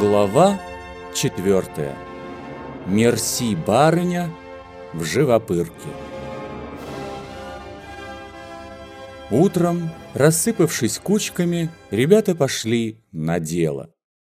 Глава четвертая. Мерси барыня в живопырке. Утром, рассыпавшись кучками, ребята пошли на дело.